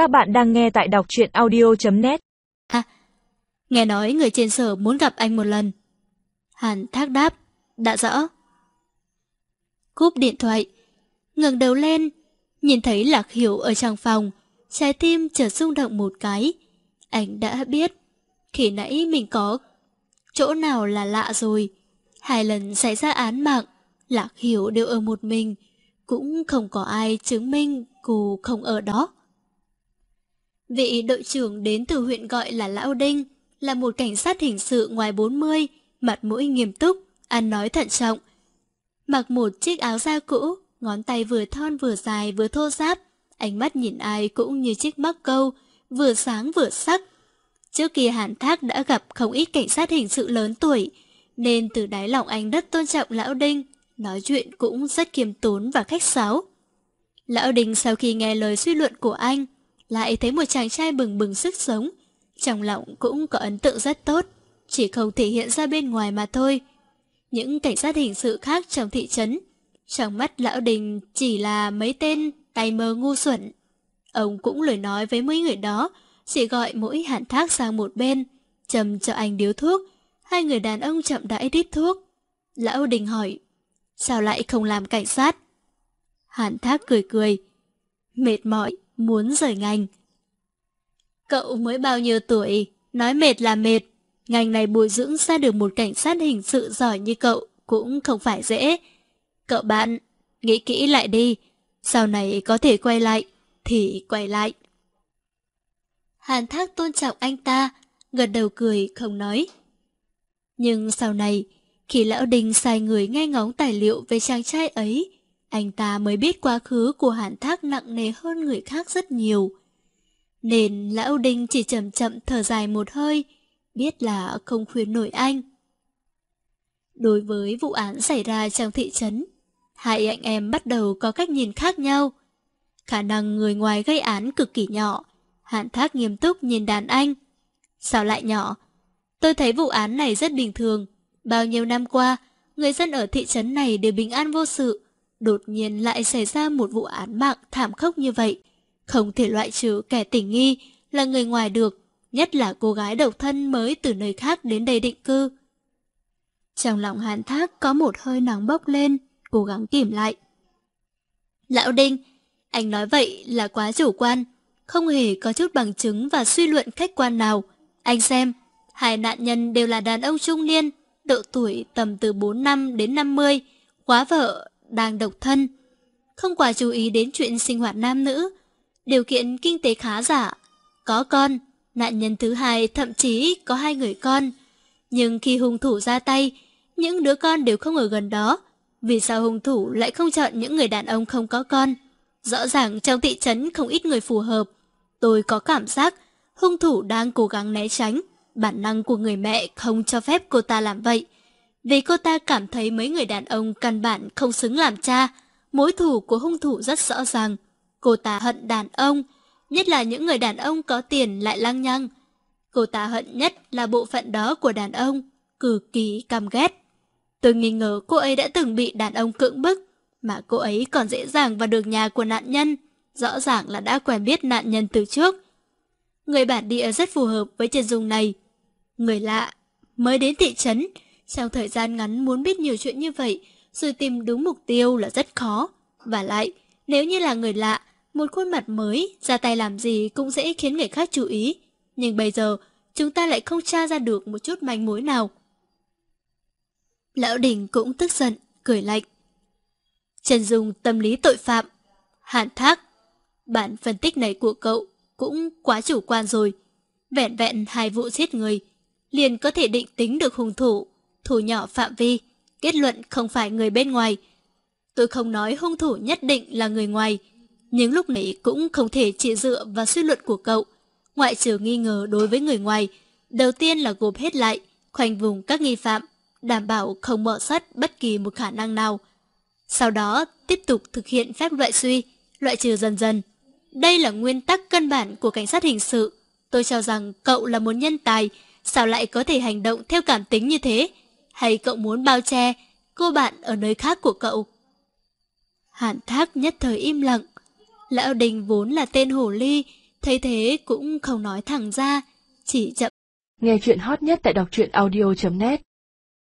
Các bạn đang nghe tại đọc truyện audio.net À, nghe nói người trên sở muốn gặp anh một lần. Hàn thác đáp, đã rõ. Cúp điện thoại, ngẩng đầu lên, nhìn thấy Lạc Hiểu ở trong phòng, trái tim chợt rung động một cái. Anh đã biết, khi nãy mình có chỗ nào là lạ rồi. Hai lần xảy ra án mạng, Lạc Hiểu đều ở một mình, cũng không có ai chứng minh cô không ở đó. Vị đội trưởng đến từ huyện gọi là Lão Đinh, là một cảnh sát hình sự ngoài 40, mặt mũi nghiêm túc, ăn nói thận trọng. Mặc một chiếc áo da cũ, ngón tay vừa thon vừa dài vừa thô ráp, ánh mắt nhìn ai cũng như chiếc mắc câu, vừa sáng vừa sắc. Trước kia Hàn Thác đã gặp không ít cảnh sát hình sự lớn tuổi, nên từ đáy lòng anh rất tôn trọng Lão Đinh, nói chuyện cũng rất kiềm tốn và khách sáo. Lão Đinh sau khi nghe lời suy luận của anh, lại thấy một chàng trai bừng bừng sức sống, trong lòng cũng có ấn tượng rất tốt, chỉ không thể hiện ra bên ngoài mà thôi. Những cảnh sát hình sự khác trong thị trấn, trong mắt Lão Đình chỉ là mấy tên tay mơ ngu xuẩn. Ông cũng lời nói với mấy người đó, chỉ gọi mỗi hạn thác sang một bên, chầm cho anh điếu thuốc, hai người đàn ông chậm rãi đít thuốc. Lão Đình hỏi, sao lại không làm cảnh sát? Hạn thác cười cười, mệt mỏi, muốn rời ngành. Cậu mới bao nhiêu tuổi, nói mệt là mệt. Ngành này bồi dưỡng ra được một cảnh sát hình sự giỏi như cậu cũng không phải dễ. Cậu bạn, nghĩ kỹ lại đi, sau này có thể quay lại, thì quay lại. Hàn Thác tôn trọng anh ta, gật đầu cười không nói. Nhưng sau này, khi Lão Đình sai người nghe ngóng tài liệu về chàng trai ấy, anh ta mới biết quá khứ của Hàn Thác nặng nề hơn người khác rất nhiều. Nên Lão Đinh chỉ chậm chậm thở dài một hơi, biết là không khuyên nổi anh. Đối với vụ án xảy ra trong thị trấn, hai anh em bắt đầu có cách nhìn khác nhau. Khả năng người ngoài gây án cực kỳ nhỏ, Hạn Thác nghiêm túc nhìn đàn anh. Sao lại nhỏ? Tôi thấy vụ án này rất bình thường. Bao nhiêu năm qua, người dân ở thị trấn này đều bình an vô sự. Đột nhiên lại xảy ra một vụ án mạng thảm khốc như vậy. Không thể loại trừ kẻ tình nghi là người ngoài được, nhất là cô gái độc thân mới từ nơi khác đến đây định cư. Trong lòng hàn thác có một hơi nóng bốc lên, cố gắng kìm lại. Lão Đinh, anh nói vậy là quá chủ quan, không hề có chút bằng chứng và suy luận khách quan nào. Anh xem, hai nạn nhân đều là đàn ông trung niên, độ tuổi tầm từ 4 năm đến 50, quá vợ, đang độc thân. Không quá chú ý đến chuyện sinh hoạt nam nữ, điều kiện kinh tế khá giả, có con, nạn nhân thứ hai thậm chí có hai người con. Nhưng khi hung thủ ra tay, những đứa con đều không ở gần đó. Vì sao hung thủ lại không chọn những người đàn ông không có con? Rõ ràng trong thị trấn không ít người phù hợp. Tôi có cảm giác hung thủ đang cố gắng né tránh. Bản năng của người mẹ không cho phép cô ta làm vậy. Vì cô ta cảm thấy mấy người đàn ông căn bản không xứng làm cha. Mối thù của hung thủ rất rõ ràng. Cô ta hận đàn ông, nhất là những người đàn ông có tiền lại lăng nhăng. Cô ta hận nhất là bộ phận đó của đàn ông, cực kỳ căm ghét. Tôi nghi ngờ cô ấy đã từng bị đàn ông cưỡng bức, mà cô ấy còn dễ dàng vào được nhà của nạn nhân, rõ ràng là đã quen biết nạn nhân từ trước. Người bản địa rất phù hợp với chân dung này. Người lạ, mới đến thị trấn, trong thời gian ngắn muốn biết nhiều chuyện như vậy, rồi tìm đúng mục tiêu là rất khó. Và lại, nếu như là người lạ, một khuôn mặt mới, ra tay làm gì cũng dễ khiến người khác chú ý. Nhưng bây giờ, chúng ta lại không tra ra được một chút manh mối nào. Lão Đình cũng tức giận, cười lạnh. Trần Dung tâm lý tội phạm. Hàn Thác, bản phân tích này của cậu cũng quá chủ quan rồi. Vẹn vẹn hai vụ giết người, liền có thể định tính được hung thủ, thủ nhỏ phạm vi, kết luận không phải người bên ngoài. Tôi không nói hung thủ nhất định là người ngoài, nhưng lúc này cũng không thể chỉ dựa vào suy luận của cậu. Ngoại trừ nghi ngờ đối với người ngoài, đầu tiên là gộp hết lại, khoanh vùng các nghi phạm, đảm bảo không bỏ sót bất kỳ một khả năng nào. Sau đó, tiếp tục thực hiện phép loại suy, loại trừ dần dần. Đây là nguyên tắc căn bản của cảnh sát hình sự. Tôi cho rằng cậu là một nhân tài, sao lại có thể hành động theo cảm tính như thế? Hay cậu muốn bao che cô bạn ở nơi khác của cậu? Hàn thác nhất thời im lặng. Lão Đình vốn là tên hổ ly, thấy thế cũng không nói thẳng ra, chỉ chậm. Nghe chuyện hot nhất tại đọc truyện audio.net